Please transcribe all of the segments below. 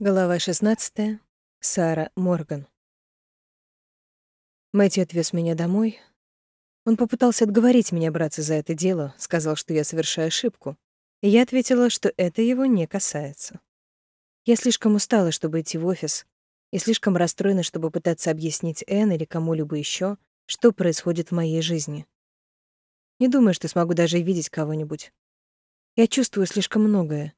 Глава 16. Сара Морган. Мэтью отвез меня домой. Он попытался отговорить меня браться за это дело, сказал, что я совершаю ошибку. И я ответила, что это его не касается. Я слишком устала, чтобы идти в офис, и слишком расстроена, чтобы пытаться объяснить Энн или кому-либо еще, что происходит в моей жизни. Не думаю, что смогу даже видеть кого-нибудь. Я чувствую слишком многое,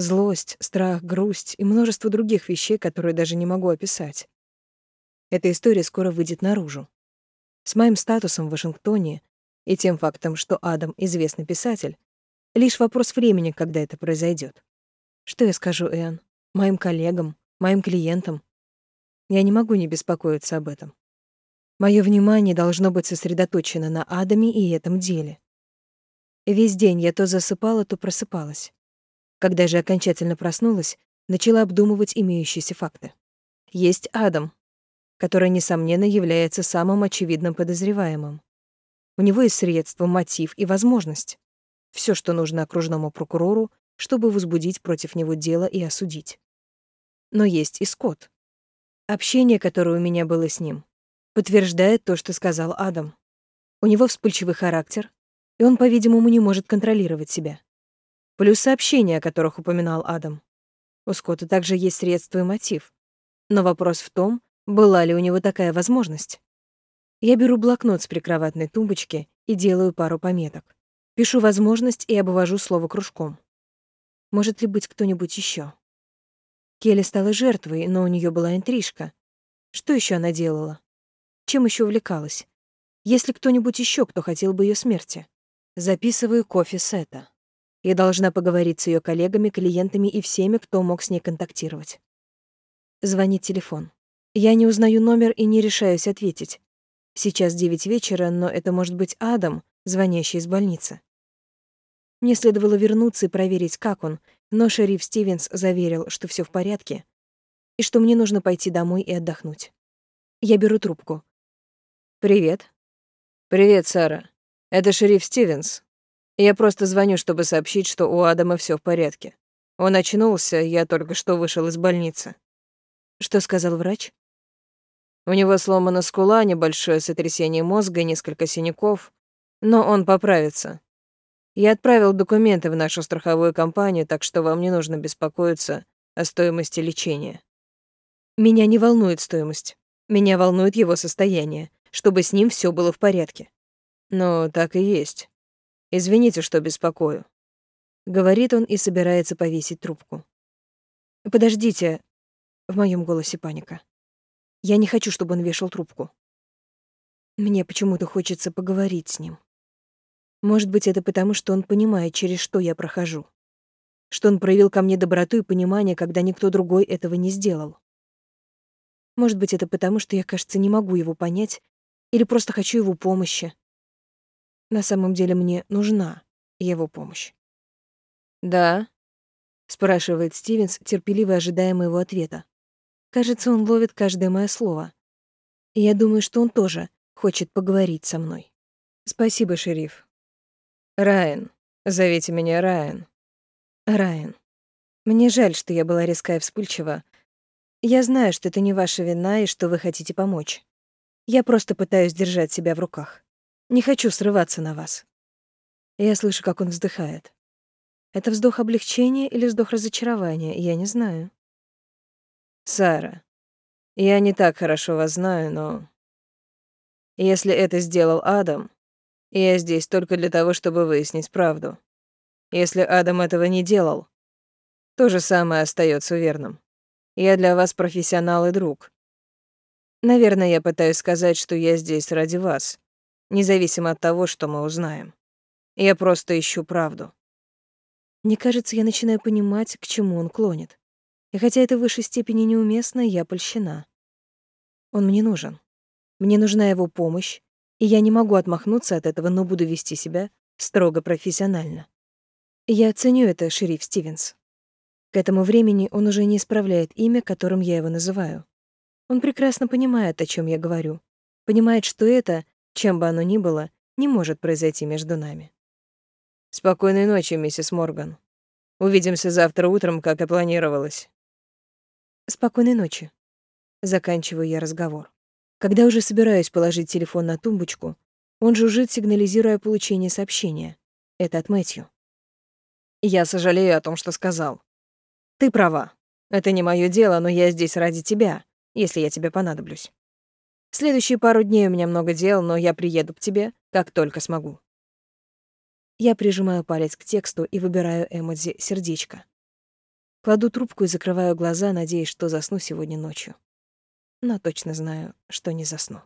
Злость, страх, грусть и множество других вещей, которые даже не могу описать. Эта история скоро выйдет наружу. С моим статусом в Вашингтоне и тем фактом, что Адам — известный писатель, лишь вопрос времени, когда это произойдет. Что я скажу Энн? Моим коллегам? Моим клиентам? Я не могу не беспокоиться об этом. Мое внимание должно быть сосредоточено на Адаме и этом деле. Весь день я то засыпала, то просыпалась. Когда же окончательно проснулась, начала обдумывать имеющиеся факты. Есть Адам, который, несомненно, является самым очевидным подозреваемым. У него есть средства, мотив и возможность. Все, что нужно окружному прокурору, чтобы возбудить против него дело и осудить. Но есть и Скотт. Общение, которое у меня было с ним, подтверждает то, что сказал Адам. У него вспыльчивый характер, и он, по-видимому, не может контролировать себя плюс сообщения, о которых упоминал Адам. У Скотта также есть средства и мотив. Но вопрос в том, была ли у него такая возможность. Я беру блокнот с прикроватной тумбочки и делаю пару пометок. Пишу возможность и обвожу слово кружком. Может ли быть кто-нибудь еще? Келли стала жертвой, но у нее была интрижка. Что еще она делала? Чем еще увлекалась? Есть ли кто-нибудь еще, кто хотел бы ее смерти? Записываю кофе Сета. Я должна поговорить с ее коллегами, клиентами и всеми, кто мог с ней контактировать. Звонит телефон. Я не узнаю номер и не решаюсь ответить. Сейчас девять вечера, но это может быть Адам, звонящий из больницы. Мне следовало вернуться и проверить, как он, но шериф Стивенс заверил, что все в порядке и что мне нужно пойти домой и отдохнуть. Я беру трубку. «Привет». «Привет, Сара. Это шериф Стивенс. Я просто звоню, чтобы сообщить, что у Адама все в порядке. Он очнулся, я только что вышел из больницы. Что сказал врач? У него сломана скула, небольшое сотрясение мозга, несколько синяков, но он поправится. Я отправил документы в нашу страховую компанию, так что вам не нужно беспокоиться о стоимости лечения. Меня не волнует стоимость. Меня волнует его состояние, чтобы с ним все было в порядке. Ну, так и есть. Извините, что беспокою. Говорит он и собирается повесить трубку. Подождите. В моем голосе паника. Я не хочу, чтобы он вешал трубку. Мне почему-то хочется поговорить с ним. Может быть, это потому, что он понимает, через что я прохожу. Что он проявил ко мне доброту и понимание, когда никто другой этого не сделал. Может быть, это потому, что я, кажется, не могу его понять или просто хочу его помощи. На самом деле мне нужна его помощь. «Да?» — спрашивает Стивенс, терпеливо ожидая моего ответа. Кажется, он ловит каждое мое слово. Я думаю, что он тоже хочет поговорить со мной. Спасибо, шериф. Райан. Зовите меня Райан. Райан. Мне жаль, что я была резкая и вспыльчива. Я знаю, что это не ваша вина и что вы хотите помочь. Я просто пытаюсь держать себя в руках. Не хочу срываться на вас. Я слышу, как он вздыхает. Это вздох облегчения или вздох разочарования, я не знаю. Сара, я не так хорошо вас знаю, но... Если это сделал Адам, я здесь только для того, чтобы выяснить правду. Если Адам этого не делал, то же самое остается верным. Я для вас профессионал и друг. Наверное, я пытаюсь сказать, что я здесь ради вас, независимо от того, что мы узнаем. Я просто ищу правду. Мне кажется, я начинаю понимать, к чему он клонит. И хотя это в высшей степени неуместно, я польщена. Он мне нужен. Мне нужна его помощь, и я не могу отмахнуться от этого, но буду вести себя строго профессионально. Я ценю это, шериф Стивенс. К этому времени он уже не исправляет имя, которым я его называю. Он прекрасно понимает, о чем я говорю. Понимает, что это чем бы оно ни было, не может произойти между нами. Спокойной ночи, миссис Морган. Увидимся завтра утром, как и планировалось. Спокойной ночи. Заканчиваю я разговор. Когда уже собираюсь положить телефон на тумбочку, он жужжит, сигнализируя получение сообщения. Это от Мэтью. Я сожалею о том, что сказал. Ты права. Это не мое дело, но я здесь ради тебя, если я тебе понадоблюсь. Следующие пару дней у меня много дел, но я приеду к тебе, как только смогу. Я прижимаю палец к тексту и выбираю эмодзи сердечко. Кладу трубку и закрываю глаза, надеясь, что засну сегодня ночью. Но точно знаю, что не засну.